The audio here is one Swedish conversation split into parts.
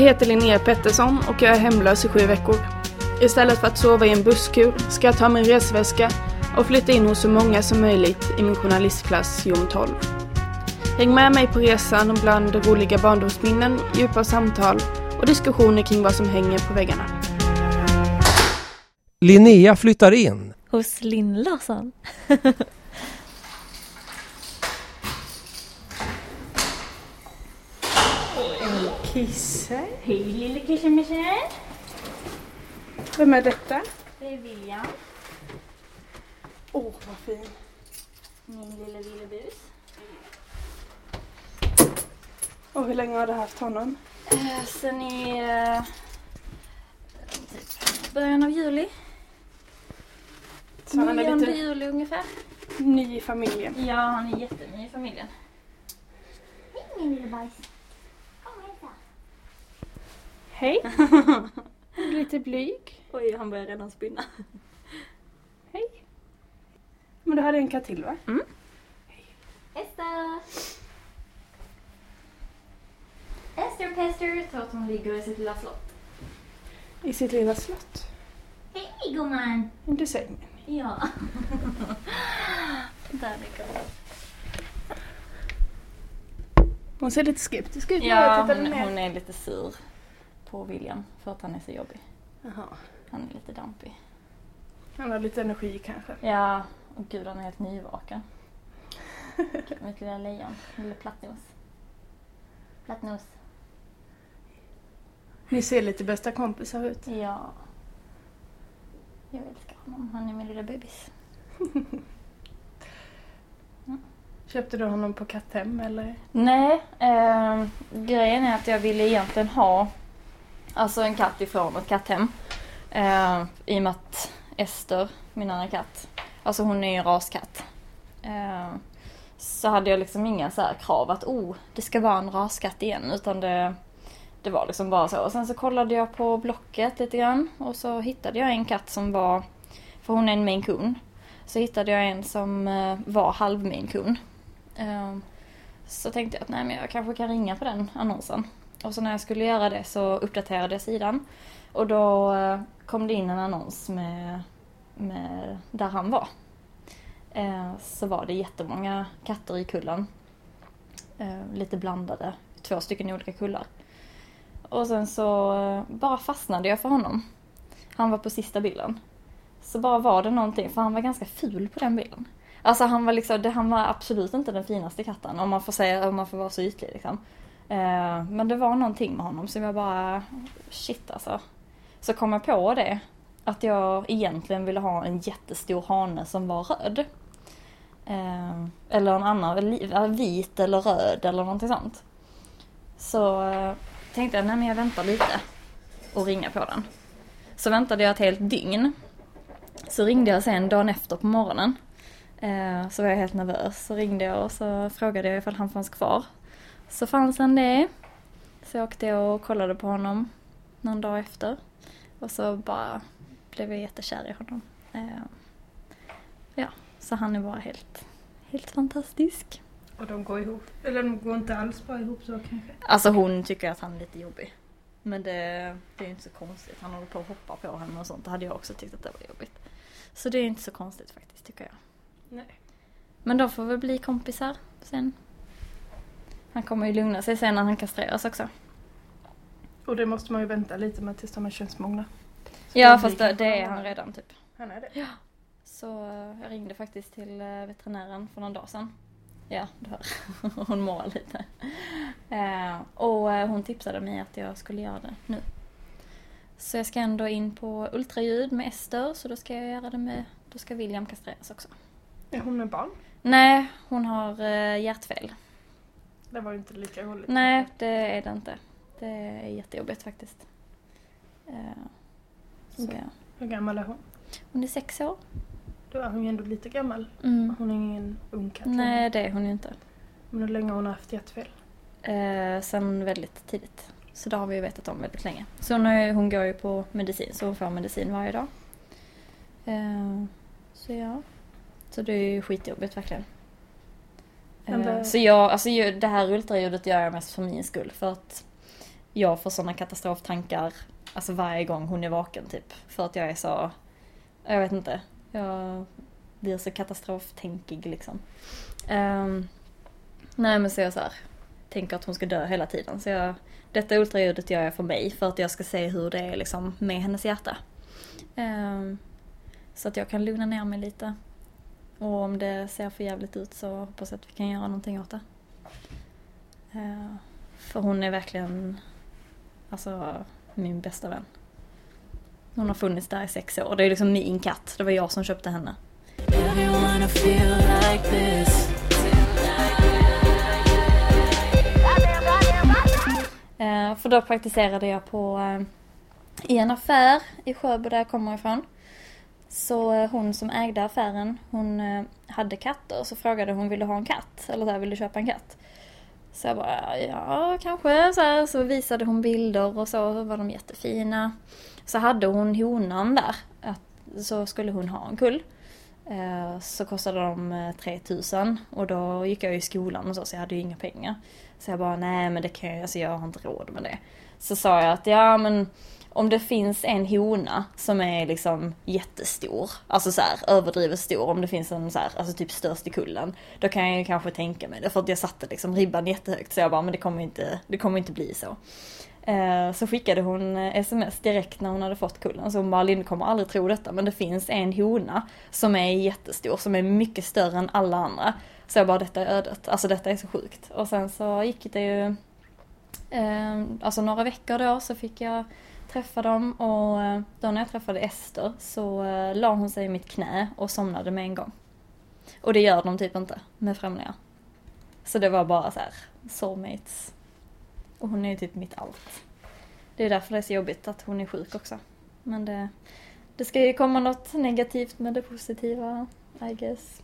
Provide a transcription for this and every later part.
heter Linnea Pettersson och jag är hemlös i sju veckor. Istället för att sova i en busskur ska jag ta min resväska och flytta in hos så många som möjligt i min journalistklass Jom 12. Häng med mig på resan bland roliga barndomsminnen, djupa samtal och diskussioner kring vad som hänger på väggarna. Linnea flyttar in. Hos Linn Larsson. Kisse? Hej lille kissemisen. Vem är detta? Det är William, Åh, oh, vad fin. min lille villebus. Och hur länge har du haft honom? Eh, sen i eh, början av juli. Så han är 9 lite juli ungefär. ny i familjen. Ja, han är jätteny i familjen. Hej min lille bajs. Hej. lite blyg. Oj, han börjar redan spinna. Hej. Men du hade en katt till va? Ester! Ester Pester, så att hon ligger i sitt lilla slott. I sitt lilla slott. Hej gumman! Under sängen. Ja. Där ligger hon. Hon ser lite skeptisk ut Ja, hon, hon är lite sur på William för att han är så jobbig. Jaha. Han är lite dampig. Han har lite energi kanske. Ja, och gud han är helt nyvaken. Mitt lilla lejon, lille plattnos. Plattnos. Ni ser lite bästa kompisar ut. Ja. Jag älskar honom, han är min lilla bebis. Köpte du honom på Katthem eller? Nej, eh, grejen är att jag ville egentligen ha alltså en katt ifrån ett katthem. Eh, I och med att Ester, min andra katt, alltså hon är ju en raskatt. Eh, så hade jag liksom inga så här krav att oh, det ska vara en raskatt igen. Utan det, det var liksom bara så. Och sen så kollade jag på Blocket lite grann och så hittade jag en katt som var, för hon är en maine coon. Så hittade jag en som eh, var halv maine coon. Eh, så tänkte jag att nej, men jag kanske kan ringa på den annonsen. Och så när jag skulle göra det så uppdaterade jag sidan. Och då eh, kom det in en annons med, med där han var. Eh, så var det jättemånga katter i kullen. Eh, lite blandade, två stycken olika kullar. Och sen så eh, bara fastnade jag för honom. Han var på sista bilden. Så bara var det någonting, för han var ganska ful på den bilden. Alltså han var liksom, han var absolut inte den finaste katten om man får säga, om man får vara så ytlig liksom. Eh, men det var någonting med honom som jag bara, shit alltså. Så kom jag på det, att jag egentligen ville ha en jättestor hane som var röd. Eh, eller en annan, vit eller röd eller någonting sånt. Så eh, tänkte jag, nej men jag väntar lite och ringer på den. Så väntade jag ett helt dygn. Så ringde jag sen dagen efter på morgonen. Eh, så var jag helt nervös. Så ringde jag och så frågade jag ifall han fanns kvar. Så fanns han det. Så jag åkte och kollade på honom någon dag efter. Och så bara blev jag jättekär i honom. Eh, ja, så han är bara helt, helt fantastisk. Och de går ihop. Eller de går inte alls bra ihop så kanske. Alltså hon tycker att han är lite jobbig. Men det, det är ju inte så konstigt. Han håller på att hoppa på henne och sånt. Det hade jag också tyckt att det var jobbigt. Så det är inte så konstigt faktiskt tycker jag. Nej. Men de får väl bli kompisar sen. Han kommer ju lugna sig sen när han kastreras också. Och det måste man ju vänta lite med tills de är könsmogna. Ja fast det, är han redan typ. Han är det? Så eh, jag ringde faktiskt till eh, veterinären för någon dag sedan. Ja, du hör. Hon mår lite. Eh, och hon tipsade mig att jag skulle göra det nu. Så jag ska ändå in på ultraljud med Ester, så då ska jag göra det med, då ska William kastreras också. Är hon med barn? Nej, hon har hjärtfel. Det var ju inte lika roligt. Nej, det är det inte. Det är jättejobbigt faktiskt. Eh, så ja. Hur gammal är hon? Hon är sex år. Då är hon ju ändå lite gammal. Mm. Hon är ingen ung katt. Nej, det är hon ju inte. Men hur länge har hon haft hjärtfel? Eh, sen väldigt tidigt. Så det har vi ju vetat om väldigt länge. Så hon, har hon går ju på medicin, så hon får medicin varje dag. Eh, så ja. Så det är ju skitjobbigt verkligen. Eh, Så jag, alltså det här ultraljudet gör jag mest för min skull. För att jag får sådana katastroftankar alltså varje gång hon är vaken typ. För att jag är så, jag vet inte, jag blir så katastroftänkig liksom. Um, nej men så jag så här, tänker att hon ska dö hela tiden. Så jag, detta ultraljudet gör jag för mig för att jag ska se hur det är liksom med hennes hjärta. Um, så att jag kan lugna ner mig lite. Och om det ser för jävligt ut så hoppas jag att vi kan göra någonting åt det. Eh, för hon är verkligen alltså, min bästa vän. Hon har funnits där i sex år. Det är liksom min katt. Det var jag som köpte henne. Eh, för då praktiserade jag på eh, i en affär i Sjöbo där jag kommer ifrån. Så eh, hon som ägde affären, hon eh, hade katter. Så frågade hon, vill du ha en katt? Eller så här, vill du köpa en katt? Så jag bara, ja kanske. Så, här, så visade hon bilder och så var de jättefina. Så hade hon honan där, att, så skulle hon ha en kull. Eh, så kostade de 3000 och då gick jag i skolan och så, så jag hade ju inga pengar. Så jag bara, nej men det kan jag, alltså jag har inte råd med det. Så sa jag att, ja men om det finns en hona som är liksom jättestor, alltså så här, överdrivet stor, om det finns en så här, alltså typ störst i kullen, då kan jag ju kanske tänka mig det. För att jag satte liksom ribban jättehögt så jag bara, men det kommer inte, det kommer inte bli så. Eh, så skickade hon eh, sms direkt när hon hade fått kullen. Så hon bara, Linn kommer aldrig tro detta men det finns en hona som är jättestor, som är mycket större än alla andra. Så jag bara, detta är ödet. Alltså detta är så sjukt. Och sen så gick det ju, eh, alltså några veckor då så fick jag träffa dem och eh, då när jag träffade Ester så la hon sig i mitt knä och somnade med en gång. Och det gör de typ inte med främlingar. Så det var bara så här, soulmates och hon är ju typ mitt allt. Det är därför det är så jobbigt att hon är sjuk också. Men det, det ska ju komma något negativt med det positiva, I guess.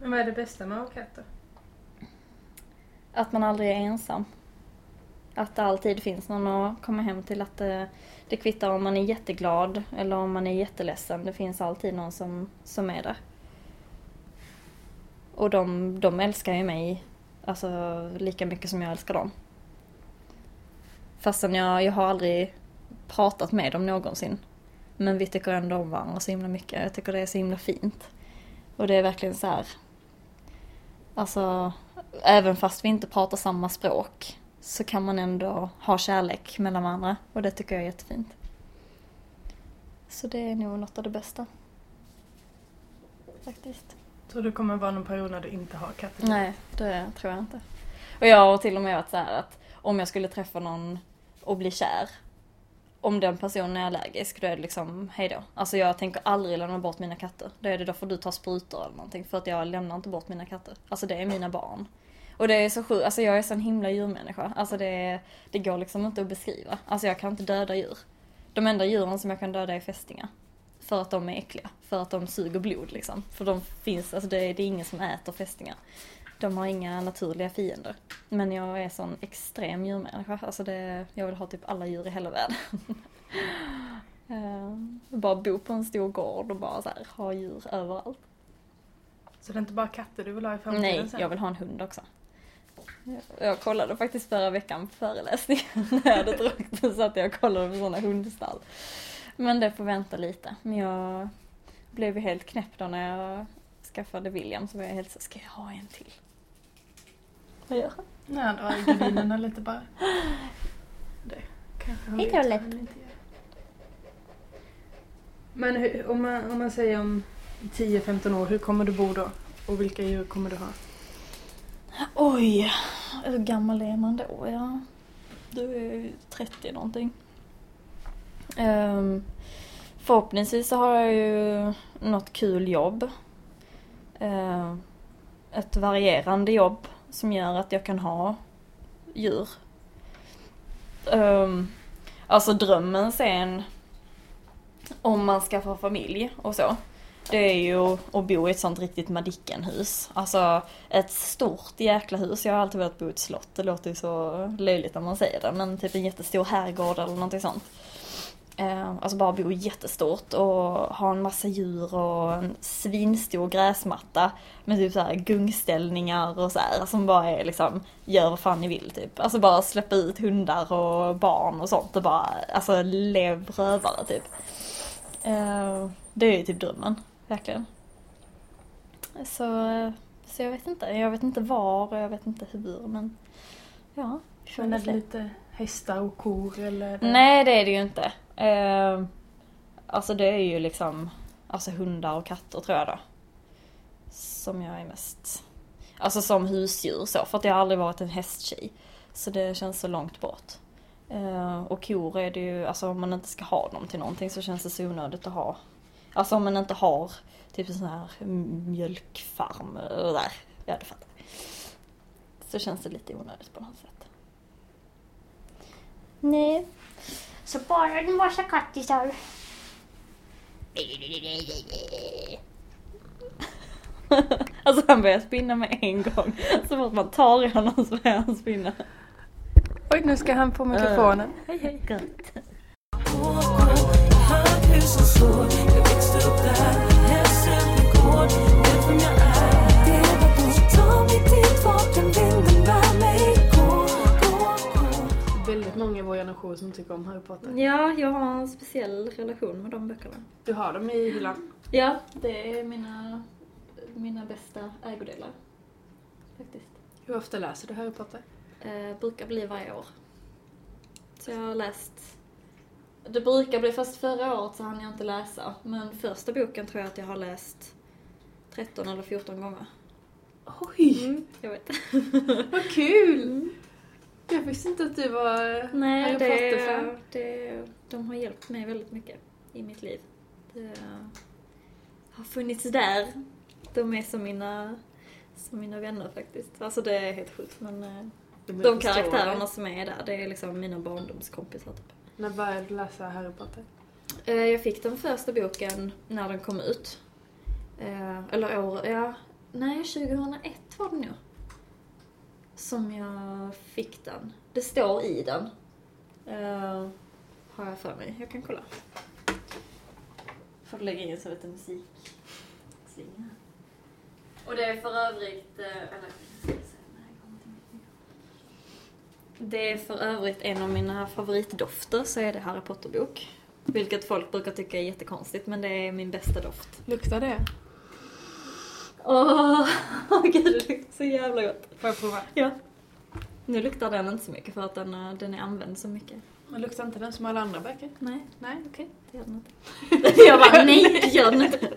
Men vad är det bästa med att ha katter? Att man aldrig är ensam. Att det alltid finns någon att komma hem till. Att det, det kvittar om man är jätteglad eller om man är jätteledsen. Det finns alltid någon som, som är där. Och de, de älskar ju mig alltså, lika mycket som jag älskar dem. Fastän jag, jag har aldrig pratat med dem någonsin. Men vi tycker ändå om varandra så himla mycket. Jag tycker det är så himla fint. Och det är verkligen så här. Alltså, även fast vi inte pratar samma språk så kan man ändå ha kärlek mellan varandra. Och det tycker jag är jättefint. Så det är nog något av det bästa. Faktiskt. Så det kommer vara någon period när du inte har katter? Nej, det tror jag inte. Och jag har till och med varit så att om jag skulle träffa någon och bli kär. Om den personen är allergisk, då är det liksom hejdå. Alltså jag tänker aldrig lämna bort mina katter. Då är det då får du ta sprutor eller någonting. För att jag lämnar inte bort mina katter. Alltså det är mina barn. Och det är så sjukt, alltså jag är så en himla djurmänniska. Alltså det, det går liksom inte att beskriva. Alltså jag kan inte döda djur. De enda djuren som jag kan döda är fästingar. För att de är äckliga. För att de suger blod liksom. För de finns, alltså det, det är ingen som äter fästingar. De har inga naturliga fiender. Men jag är sån extrem djurmänniska. Alltså det, jag vill ha typ alla djur i hela världen. uh, bara bo på en stor gård och bara så här, ha djur överallt. Så det är inte bara katter du vill ha i framtiden Nej, sen? jag vill ha en hund också. Jag kollade faktiskt förra veckan på föreläsningen när jag hade druckit så att jag kollade på sådana hundstall. Men det får vänta lite. Men jag blev ju helt knäpp då när jag skaffade William så var jag helt så, ska jag ha en till? Vad gör han? Nej, drar i gardinerna lite bara. Det kanske han inte. Men hur, om, man, om man säger om 10-15 år, hur kommer du bo då? Och vilka djur kommer du ha? Oj, hur gammal är man då? Ja, du är 30 någonting. Um, förhoppningsvis så har jag ju något kul jobb. Uh, ett varierande jobb som gör att jag kan ha djur. Um, alltså drömmen sen om man ska få familj och så. Det är ju att bo i ett sånt riktigt Madicken-hus. Alltså ett stort jäkla hus. Jag har alltid velat bo i ett slott. Det låter ju så löjligt när man säger det. Men typ en jättestor herrgård eller någonting sånt. Eh, alltså bara bo jättestort och ha en massa djur och en svinstor gräsmatta med typ så här gungställningar och så här som bara är liksom gör vad fan ni vill typ. Alltså bara släppa ut hundar och barn och sånt och bara alltså lev rövare typ. Eh, det är ju typ drömmen, verkligen. Så, så jag vet inte, jag vet inte var och jag vet inte hur men ja. Men är det lite hästar och kor eller? Nej det är det ju inte. Eh, alltså det är ju liksom alltså hundar och katter tror jag då. Som jag är mest, alltså som husdjur så. För att jag har aldrig varit en hästtjej. Så det känns så långt bort. Eh, och kor är det ju, alltså om man inte ska ha dem till någonting så känns det så onödigt att ha. Alltså om man inte har typ en sån här mjölkfarm och där. Ja du fattar. Så känns det lite onödigt på något sätt. Nej, Så bara en massa kattisar. Alltså han börjar spinna med en gång. Så fort man tar i honom så börjar han spinna. Oj, nu ska han på mikrofonen. Hej hej. Höghus Väldigt många i vår generation som tycker om Harry Potter. Ja, jag har en speciell relation med de böckerna. Du har dem i hyllan. Ja, det är mina, mina bästa ägodelar. Faktiskt. Hur ofta läser du Harry Potter? Eh, brukar bli varje år. Så jag har läst... Det brukar bli, fast förra året så hann jag inte läsa. Men första boken tror jag att jag har läst 13 eller 14 gånger. Oj, Jag vet. vad kul! Jag visste inte att du var Nej, Harry det, Potter-fan. det, de har hjälpt mig väldigt mycket i mitt liv. Det har funnits där. De är som mina, som mina vänner faktiskt. Alltså det är helt sjukt men eh, de förstår karaktärerna som är där, det är liksom mina barndomskompisar typ. När började du läsa Harry Potter? Eh, Jag fick den första boken när den kom ut. Eh, Eller år, ja, nej 2001 var det nog. Som jag fick den. Det står i den. Eh, har jag för mig. Jag kan kolla. Får lägga in så lite musik. Och det är för övrigt, eller ska vi se, nej, jag kommer inte ihåg. Det är för övrigt en av mina favoritdofter så är det Harry Potter-bok. Vilket folk brukar tycka är jättekonstigt men det är min bästa doft. Luktar det? Åh, gud det luktar så jävla gott. Får jag prova? Ja. Nu luktar den inte så mycket för att den, eh, den är använd så mycket. Men luktar inte den som alla andra böcker? Nej, Nej, okej. det gör den inte. Jag bara, nej det gör den inte.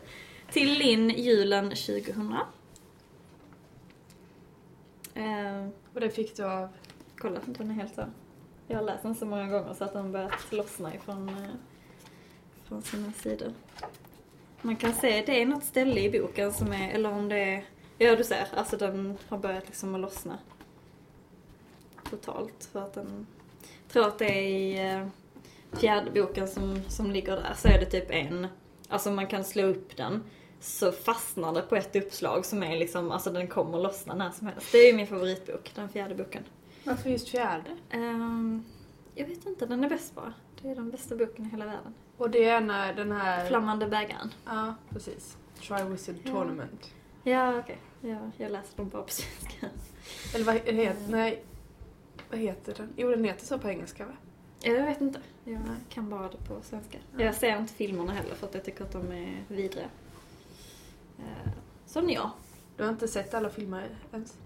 Till Linn julen 2000. Eh, Och det fick du av? Kolla, den är helt så. Jag har läst den så många gånger så att den börjat lossna ifrån eh, från sina sidor. Man kan se, det är något ställe i boken som är, eller om det är, ja du ser, alltså den har börjat liksom att lossna. Totalt. För att den, jag tror att det är i eh, fjärde boken som, som ligger där så är det typ en, alltså man kan slå upp den så fastnar det på ett uppslag som är liksom, alltså den kommer lossna när som helst. Det är ju min favoritbok, den fjärde boken. Varför just fjärde? Ehm, jag vet inte, den är bäst bara. Det är den bästa boken i hela världen. Och det är när den här... Flammande bägaren. Ja, precis. Triwizard Tournament. Ja, okej. Ja, jag läser dem bara på svenska. Eller vad heter... Nej. Vad heter den? Jo, den heter så på engelska va? Jag vet inte. Jag kan bara det på svenska. Jag ser inte filmerna heller för att jag tycker att de är vidriga. Uh, som jag. Du har inte sett alla filmer ens?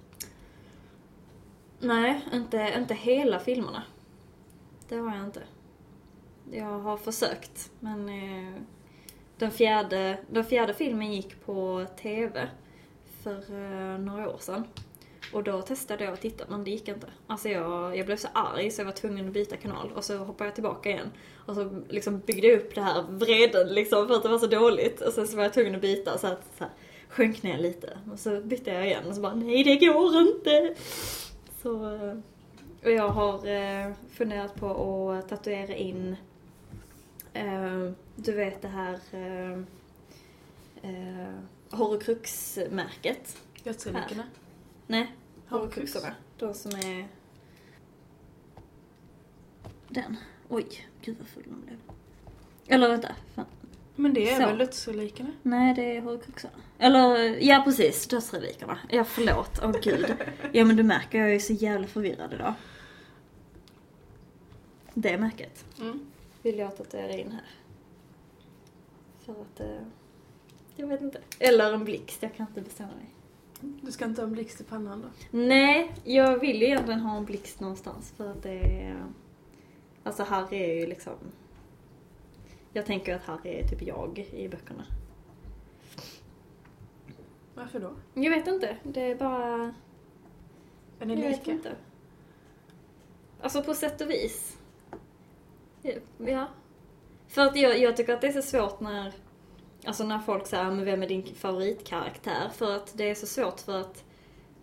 Nej, inte, inte hela filmerna. Det har jag inte. Jag har försökt, men eh, den, fjärde, den fjärde filmen gick på TV för eh, några år sedan. Och då testade jag att titta, men det gick inte. Alltså jag, jag blev så arg så jag var tvungen att byta kanal och så hoppade jag tillbaka igen. Och så liksom byggde jag upp det här vreden liksom för att det var så dåligt. Och sen så var jag tvungen att byta så att så här, sjönk ner lite. Och så bytte jag igen och så bara, nej det går inte! Så, och jag har eh, funderat på att tatuera in, eh, du vet det här eh, eh, Horrocrux-märket. Dödsrelikerna? Nej, Horrocrux. Horrocruxerna. De som är... Den. Oj, gud vad full de blev. Eller vänta. Fan. Men det är Så. väl dödsrelikerna? Nej, det är horcruxerna. Eller, ja precis, dödsrelikerna. Ja, förlåt. Åh gud. Ja men du märker, jag är så jävla förvirrad idag. Det märket Mm. vill jag tatuera in här. För att, eh, jag vet inte. Eller en blixt, jag kan inte bestämma mig. Du ska inte ha en blixt i pannan då? Nej, jag vill ju egentligen ha en blixt någonstans för att det är... Alltså Harry är ju liksom... Jag tänker att Harry är typ jag i böckerna. Varför då? Jag vet inte, det är bara... Är ni Jag vet lika? inte. Alltså på sätt och vis. Ja. För att jag, jag tycker att det är så svårt när, alltså när folk säger men vem är din favoritkaraktär? För att det är så svårt för att,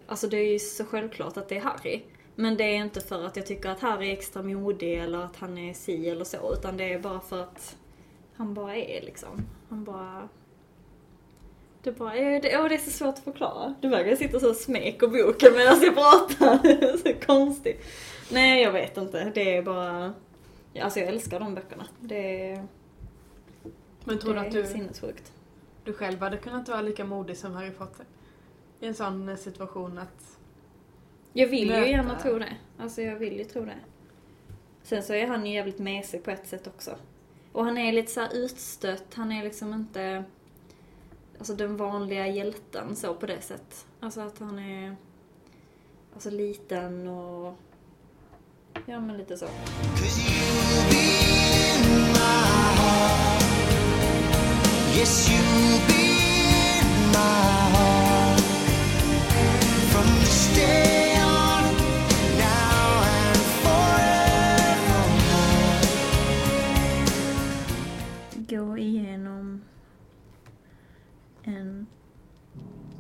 alltså det är ju så självklart att det är Harry. Men det är inte för att jag tycker att Harry är extra modig eller att han är si eller så, utan det är bara för att han bara är liksom. Han bara... Det bara är, det, åh, det är så svårt att förklara. Du verkar sitta så och smeker boken medan jag pratar. så konstigt. Nej, jag vet inte. Det är bara... Alltså jag älskar de böckerna. Det är, Men tror det du att du, sinnessjukt. du själv hade kunnat vara lika modig som Harry Potter? I en sån eh, situation att... Jag vill Möta. ju gärna tro det. Alltså jag vill ju tro det. Sen så är han ju jävligt mesig på ett sätt också. Och han är lite så här utstött. Han är liksom inte... Alltså den vanliga hjälten så på det sätt. Alltså att han är... Alltså liten och... Ja men lite så. Yes, you'll be in my heart. Gå igenom en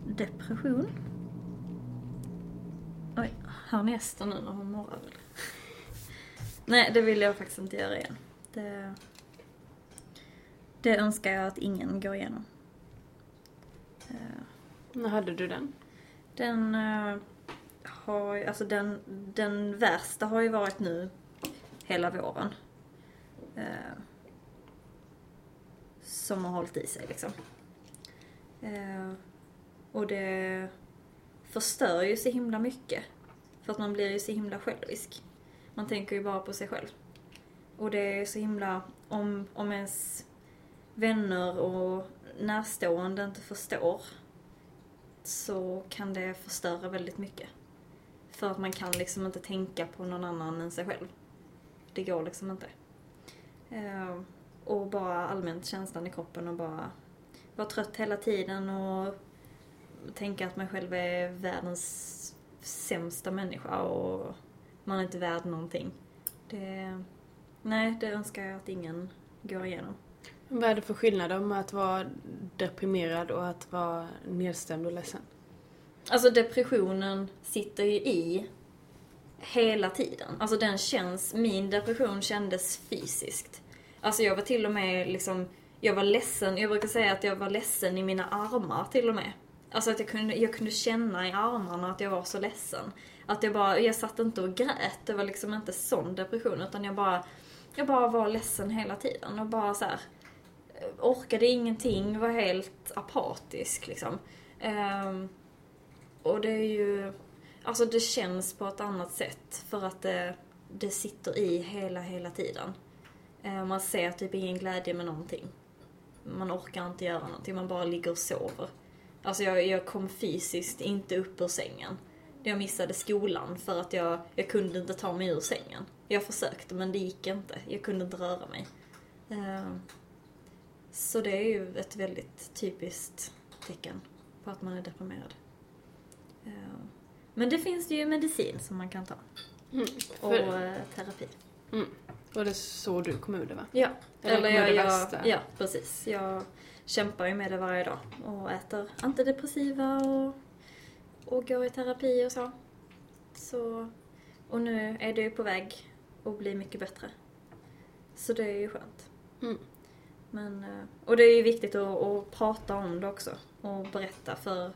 depression. Oj, hör ni Ester nu när hon morrar? Nej, det vill jag faktiskt inte göra igen. Det, det önskar jag att ingen går igenom. Eh, När hade du den? Den eh, har alltså den, den värsta har ju varit nu hela våren. Eh, som har hållit i sig liksom. Eh, och det förstör ju så himla mycket. För att man blir ju så himla självisk. Man tänker ju bara på sig själv. Och det är så himla, om, om ens vänner och närstående inte förstår så kan det förstöra väldigt mycket. För att man kan liksom inte tänka på någon annan än sig själv. Det går liksom inte. Eh, och bara allmänt känslan i kroppen och bara vara trött hela tiden och tänka att man själv är världens sämsta människa och man är inte värd någonting. Det, nej, det önskar jag att ingen går igenom. Vad är det för skillnader med att vara deprimerad och att vara nedstämd och ledsen? Alltså depressionen sitter ju i hela tiden. Alltså den känns, min depression kändes fysiskt. Alltså jag var till och med liksom, jag var ledsen, jag brukar säga att jag var ledsen i mina armar till och med. Alltså att jag kunde, jag kunde känna i armarna att jag var så ledsen. Att jag bara, jag satt inte och grät, det var liksom inte sån depression utan jag bara, jag bara var ledsen hela tiden och bara så här orkade ingenting, var helt apatisk liksom. Um, och det är ju, alltså det känns på ett annat sätt för att det, det sitter i hela, hela tiden. Eh, man ser typ ingen glädje med någonting. Man orkar inte göra någonting, man bara ligger och sover. Alltså jag, jag kom fysiskt inte upp ur sängen. Jag missade skolan för att jag, jag kunde inte ta mig ur sängen. Jag försökte men det gick inte. Jag kunde inte röra mig. Eh, Så det är ju ett väldigt typiskt tecken på att man är deprimerad. Eh, Men det finns ju medicin som man kan ta. Mm. Och För, eh, terapi. Var det så du kom ur det va? Ja, Eller eller jag, jag, ja precis. Jag kämpar ju med det varje dag och äter antidepressiva och, och går i terapi och så. så. Och nu är det ju på väg att bli mycket bättre. Så det är ju skönt. Mm. Men, eh, och det är ju viktigt att, att prata om det också och berätta för,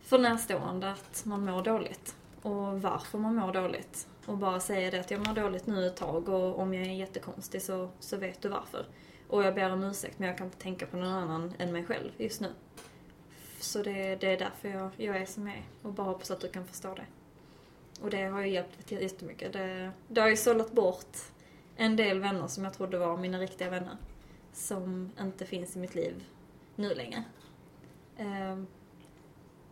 för närstående att man mår dåligt och varför man mår dåligt. Och bara säga det att jag mår dåligt nu ett tag och om jag är jättekonstig så, så vet du varför. Och jag ber om ursäkt men jag kan inte tänka på någon annan än mig själv just nu. Så det, det är därför jag, jag är som jag är. Och bara hoppas att du kan förstå det. Och det har ju hjälpt jättemycket. Det, det har ju sållat bort en del vänner som jag trodde var mina riktiga vänner. Som inte finns i mitt liv nu längre. Ehm,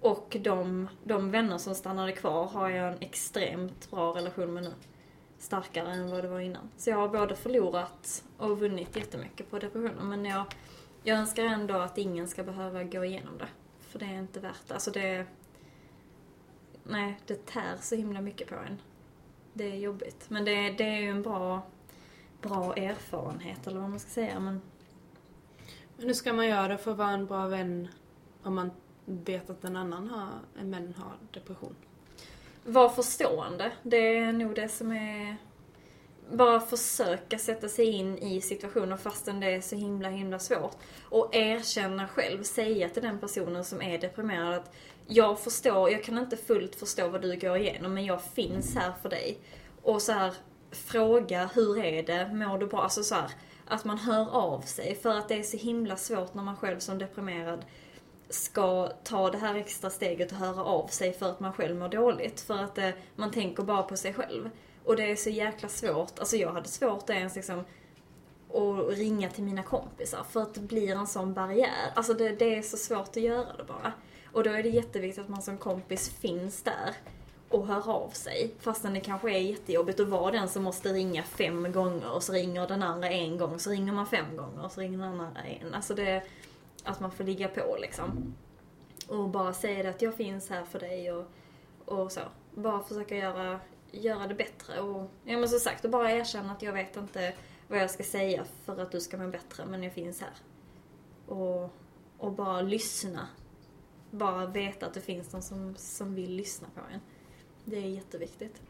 och de, de vänner som stannade kvar har jag en extremt bra relation med nu. Starkare än vad det var innan. Så jag har både förlorat och vunnit jättemycket på depressionen. Men jag, jag önskar ändå att ingen ska behöva gå igenom det. För det är inte värt det. Alltså det... Nej, det tär så himla mycket på en. Det är jobbigt. Men det, det är ju en bra, bra erfarenhet, eller vad man ska säga. Men Men hur ska man göra för att vara en bra vän om man vet att en annan har, en män har depression? Var förstående. Det är nog det som är... Bara försöka sätta sig in i situationer fastän det är så himla himla svårt. Och erkänna själv, säga till den personen som är deprimerad att jag förstår, jag kan inte fullt förstå vad du går igenom men jag finns här för dig. Och så här fråga, hur är det? Mår du bra? Alltså så här, att man hör av sig. För att det är så himla svårt när man själv som deprimerad ska ta det här extra steget och höra av sig för att man själv mår dåligt. För att eh, man tänker bara på sig själv. Och det är så jäkla svårt. Alltså jag hade svårt att ens liksom att ringa till mina kompisar för att det blir en sån barriär. Alltså det, det är så svårt att göra det bara. Och då är det jätteviktigt att man som kompis finns där och hör av sig. Fastän det kanske är jättejobbigt att vara den som måste ringa fem gånger och så ringer den andra en gång, så ringer man fem gånger och så ringer den andra en. Alltså det, att man får ligga på liksom. Och bara säga det att jag finns här för dig och, och så. Bara försöka göra, göra det bättre och, ja men som sagt, och bara erkänna att jag vet inte vad jag ska säga för att du ska må bättre, men jag finns här. Och, och bara lyssna. Bara veta att det finns någon som, som vill lyssna på en. Det är jätteviktigt.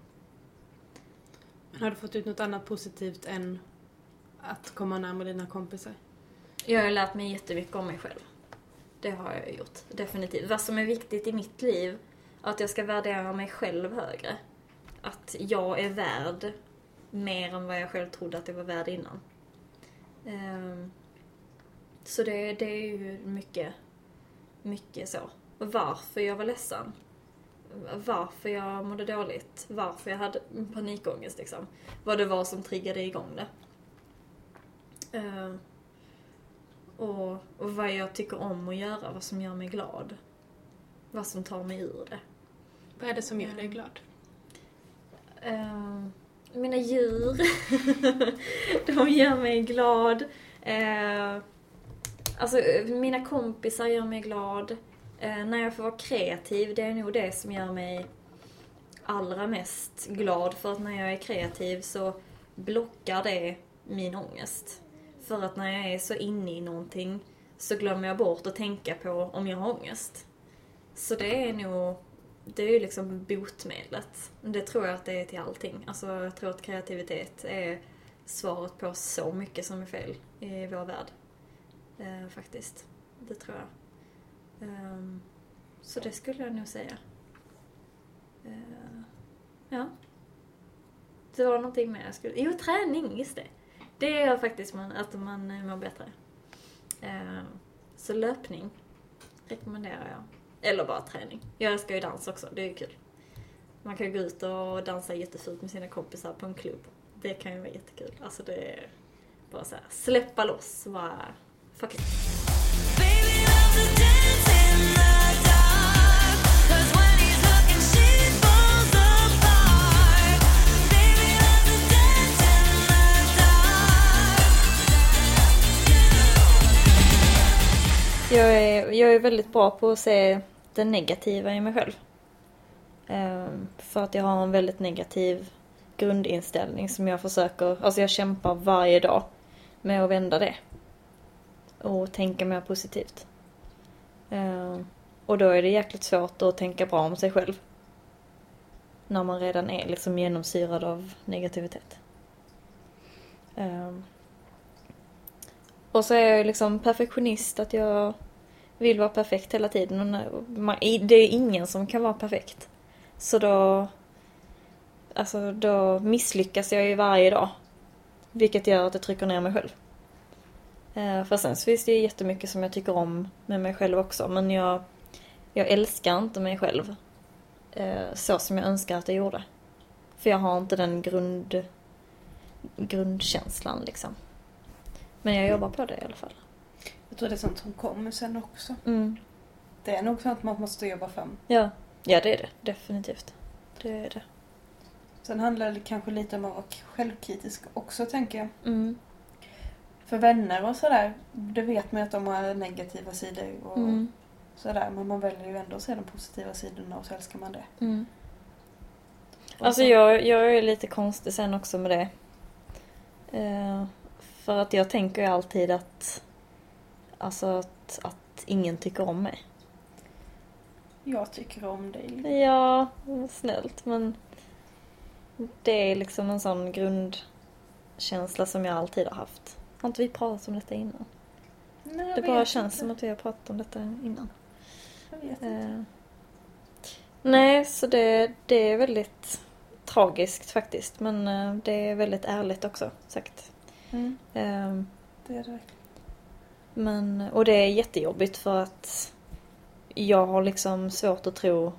Men har du fått ut något annat positivt än att komma närmare dina kompisar? Jag har lärt mig jättemycket om mig själv. Det har jag gjort, definitivt. Vad som är viktigt i mitt liv, att jag ska värdera mig själv högre. Att jag är värd mer än vad jag själv trodde att jag var värd innan. Um, Så det, det är ju mycket, mycket så. Varför jag var ledsen. Varför jag mådde dåligt. Varför jag hade panikångest liksom. Vad det var som triggade igång det. Ehm, och, och vad jag tycker om att göra, vad som gör mig glad. Vad som tar mig ur det. Vad är det som gör dig glad? Eh, mina djur. de gör mig glad. Eh, alltså, mina kompisar gör mig glad. Eh, när jag får vara kreativ, det är nog det som gör mig allra mest glad. För att när jag är kreativ så blockar det min ångest. För att när jag är så inne i någonting så glömmer jag bort att tänka på om jag har ångest. Så det är nog, det är ju liksom botemedlet. Det tror jag att det är till allting. Alltså jag tror att kreativitet är svaret på så mycket som är fel i vår värld. Eh, faktiskt. Det tror jag. Um, så det skulle jag nog säga. Uh, ja. Det var någonting mer jag skulle... Jo, träning, just det. Det gör faktiskt man, att man eh, mår bättre. Eh, så löpning rekommenderar jag. Eller bara träning. Jag älskar ju dans också, det är ju kul. Man kan ju gå ut och dansa jättefult med sina kompisar på en klubb. Det kan ju vara jättekul. Alltså det är bara så här, släppa loss, bara fuck it. Baby Jag är, jag är väldigt bra på att se det negativa i mig själv. Ehm, för att jag har en väldigt negativ grundinställning som jag försöker, alltså jag kämpar varje dag med att vända det. Och tänka mer positivt. Ehm, och då är det jäkligt svårt att tänka bra om sig själv. När man redan är liksom genomsyrad av negativitet. Ehm, och så är jag ju liksom perfektionist, att jag vill vara perfekt hela tiden. Och när- man- Det är ingen som kan vara perfekt. Så då... Alltså då misslyckas jag ju varje dag. Vilket gör att jag trycker ner mig själv. Eh, för sen så finns det ju jättemycket som jag tycker om med mig själv också. Men jag, jag älskar inte mig själv eh, så som jag önskar att jag gjorde. För jag har inte den grund, grundkänslan liksom. Men jag jobbar på det i alla fall. Jag tror det är sånt som kommer sen också. Mm. Det är nog sånt man måste jobba fram. Ja. ja, det är det. Definitivt. Det är det. Sen handlar det kanske lite om att vara självkritisk också tänker jag. Mm. För vänner och sådär, det vet man ju att de har negativa sidor och Mm. sådär. Men man väljer ju ändå att se de positiva sidorna och så älskar man det. Mm. Alltså så- jag, jag är lite konstig sen också med det. Eh, för att jag tänker ju alltid att, alltså att, att ingen tycker om mig. Jag tycker om dig. Ja, snällt men det är liksom en sån grundkänsla som jag alltid har haft. Har inte vi pratat om detta innan? Nej, jag Det bara känns inte. som att vi har pratat om detta innan. Jag vet inte. Eh, nej, så det, det är väldigt tragiskt faktiskt. Men eh, det är väldigt ärligt också sagt. Mm, Eh, det är det verkligen. men, och det är jättejobbigt för att jag har liksom svårt att tro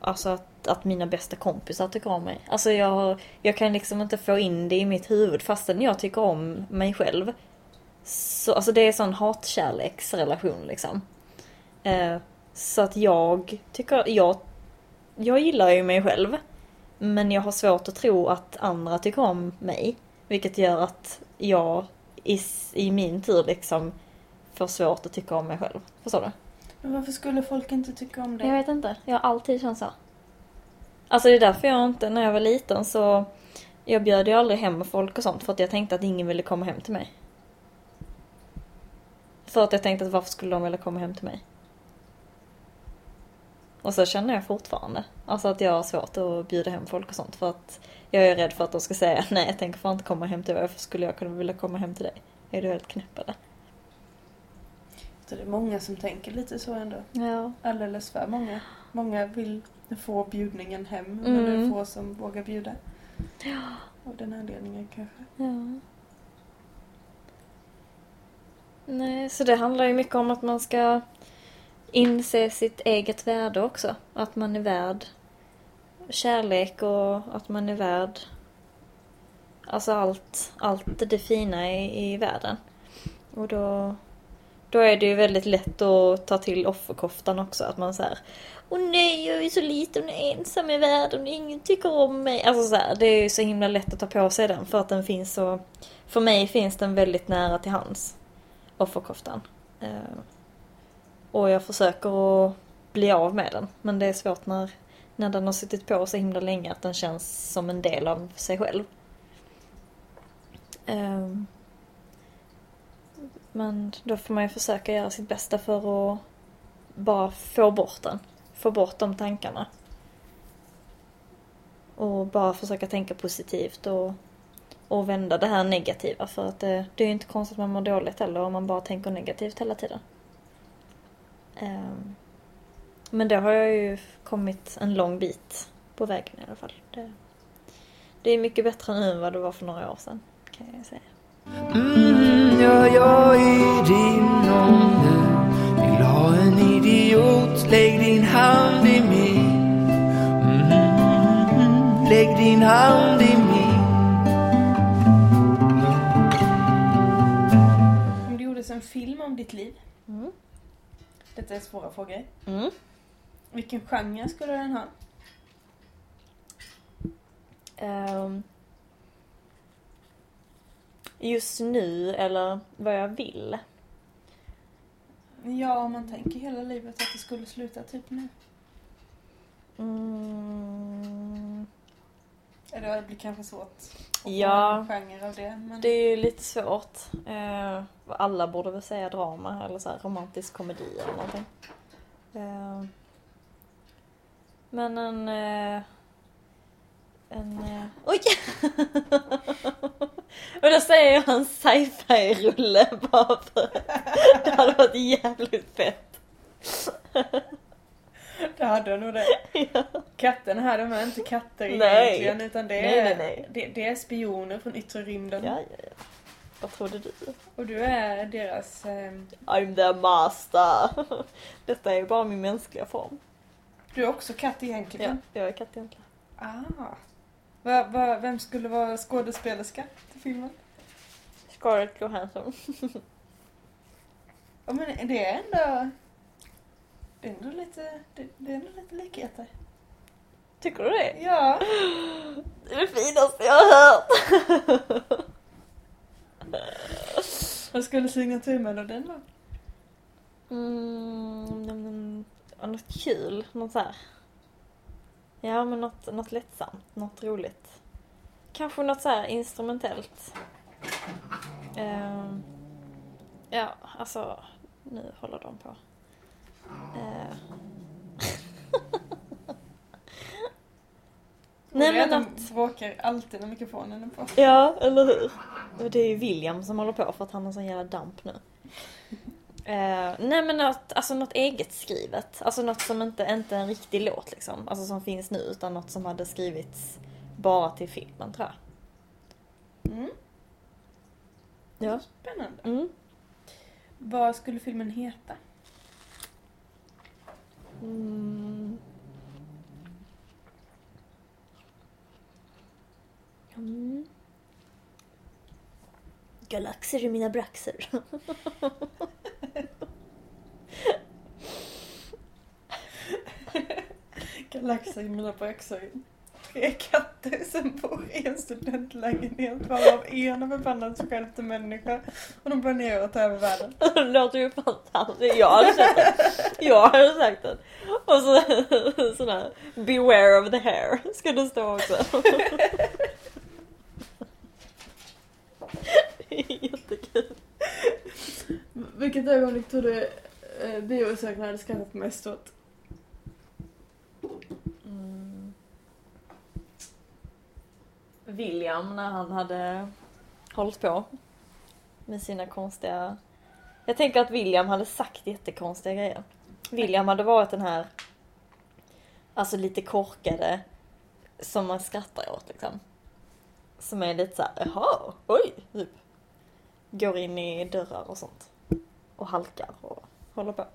alltså att, att mina bästa kompisar tycker om mig. Alltså jag, jag kan liksom inte få in det i mitt huvud fastän jag tycker om mig själv. Så, alltså det är sån hatkärleksrelation liksom. Eh, så att jag tycker, jag, jag gillar ju mig själv. Men jag har svårt att tro att andra tycker om mig. Vilket gör att jag i, i min tur liksom får svårt att tycka om mig själv. Förstår du? Men varför skulle folk inte tycka om dig? Jag vet inte. Jag har alltid känt så. Alltså det är därför jag inte, när jag var liten så jag bjöd ju aldrig hem folk och sånt för att jag tänkte att ingen ville komma hem till mig. För att jag tänkte att varför skulle de vilja komma hem till mig? Och så känner jag fortfarande. Alltså att jag har svårt att bjuda hem folk och sånt för att jag är rädd för att de ska säga nej jag tänker fan inte komma hem till dig. Varför skulle jag kunna vilja komma hem till dig? Är du helt knäpp eller? Det är många som tänker lite så ändå. Ja. Alldeles för många. Många vill få bjudningen hem men det är Mm. få som vågar bjuda. Av den anledningen kanske. Ja. Nej, så det handlar ju mycket om att man ska inse sitt eget värde också. Att man är värd kärlek och att man är värd alltså allt, allt det fina i, i världen. Och då, då är det ju väldigt lätt att ta till offerkoftan också. Att man säger Åh nej, jag är så liten och ensam i världen och ingen tycker om mig. Alltså så här, det är ju så himla lätt att ta på sig den för att den finns så... För mig finns den väldigt nära till hands. Offerkoftan. Uh och jag försöker att bli av med den. Men det är svårt när, när den har suttit på så himla länge att den känns som en del av sig själv. Um, men då får man ju försöka göra sitt bästa för att bara få bort den. Få bort de tankarna. Och bara försöka tänka positivt och, och vända det här negativa. För att det, det är ju inte konstigt att man mår dåligt heller om man bara tänker negativt hela tiden. Ehm, men det har jag ju kommit en lång bit på vägen i alla fall. Det, det är mycket bättre nu än vad det var för några år sedan. Kan jag säga. Mm, ja, jag är din om du vill ha en idiot. Lägg din hand i min. Mm, lägg din hand i min. Om det gjordes en film om ditt liv. Mm. Detta är svåra frågor. Mm. Vilken genre skulle den ha? Ehm, just nu, eller vad jag vill. Ja, om man tänker hela livet att det skulle sluta typ nu. Mm, Eller det blir kanske svårt Ja. en genre av det. Men... det är ju lite svårt. Eh, alla borde väl säga drama eller så romantisk komedi eller någonting. Ehm, men en... Eh, en... Eh, oj! Och då säger jag en sci-fi-rulle bara för det hade varit jävligt fett. Det hade nog det. Katterna här, de är inte katter Nej. egentligen utan det är, nej, nej. Det, det är spioner från yttre rymden. Ja, ja, ja. Vad trodde du? Och du är deras... ehm, I'm the master! Detta är bara min mänskliga form. du är också katt Ja, egentligen? jag är katt egentligen. Ah. Va, va, vem skulle vara skådespelerska till filmen? Scarlett Johansson. Ja men det är ändå... Det är ändå lite, det, det är ändå lite likheter. Tycker du det? Ja. Det är det finaste jag har hört! Vad skulle signaturmelodin vara? Mm, ja, något kul, något så här. Ja men något, något lättsamt, något roligt. Kanske något så här instrumentellt. Ehm, ja, alltså nu håller de på. Uh. Nej men de bråkar alltid när mikrofonen är på. ja eller hur? Och det är ju William som håller på för att han har sån jävla damp nu. Eh, nej men något, alltså något eget skrivet. Alltså något som inte, inte är en riktig låt liksom. Alltså som finns nu utan något som hade skrivits bara till filmen tror jag. Mm. Ja. Spännande. Mm. Vad skulle filmen heta? Mm. Mm. Galaxer i mina braxer. Galaxer i mina braxer. Tre katter som bor i en studentlägenhet varav en har förvandlat sig själv till människa och de planerar att ta över världen. Det låter ju fantastiskt. Jag hade sagt det. Jag hade sagt det. Och så sån här Beware of the hair ska det stå också. Jättekul. Vilket ögonblick tror du eh, biobesökarna hade skrattat mest åt? William när han hade hållit på med sina konstiga... Jag tänker att William hade sagt jättekonstiga grejer. William hade varit den här, alltså lite korkade, som man skrattar åt liksom. Som är lite såhär, jaha, oj, typ. Går in i dörrar och sånt. Och halkar och håller på.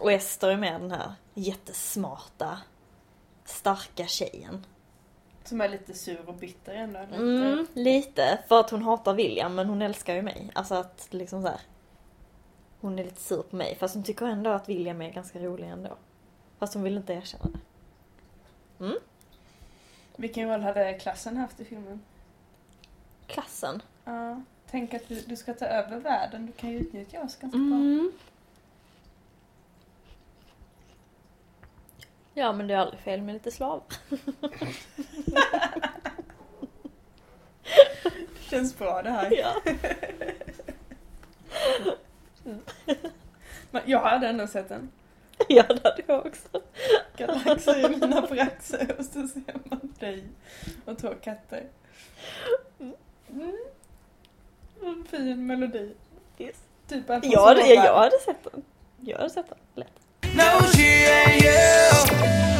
Och Ester är med den här jättesmarta, starka tjejen. Som är lite sur och bitter ändå. eller? Mm, lite. För att hon hatar William men hon älskar ju mig. Alltså att liksom så här. Hon är lite sur på mig fast hon tycker ändå att William är ganska rolig ändå. Fast hon vill inte erkänna det. Vilken roll hade klassen haft i filmen? Klassen. Ja. Tänk att du, du ska ta över världen. Du kan ju utnyttja oss ganska bra. Ja men det är aldrig fel med lite slav. Känns bra det här. Ja. Men jag hade ändå sett den. ja det hade jag också. Galaxer i mina braxer och så ser man dig och två katter. Mm. En fin melodi. Yes. Typ Alfons Ja, det, Åberg. jag hade sett den. Jag hade sett den. Lätt. No, she ain't you.